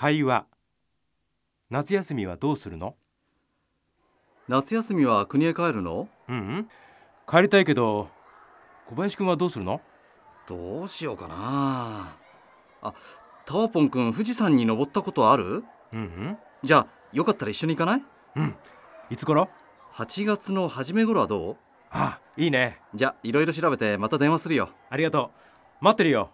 会話。夏休みはどうするの？夏休みは国へ帰るの？うん、うん、帰りたいけど小林くんはどうするの？どうしようかな。あタワポンくん富士山に登ったことある？うんうん。じゃあよかったら一緒に行かない？うん。いつ頃？8月の初め頃はどう？あいいね。じゃあいろいろ調べてまた電話するよ。ありがとう。待ってるよ。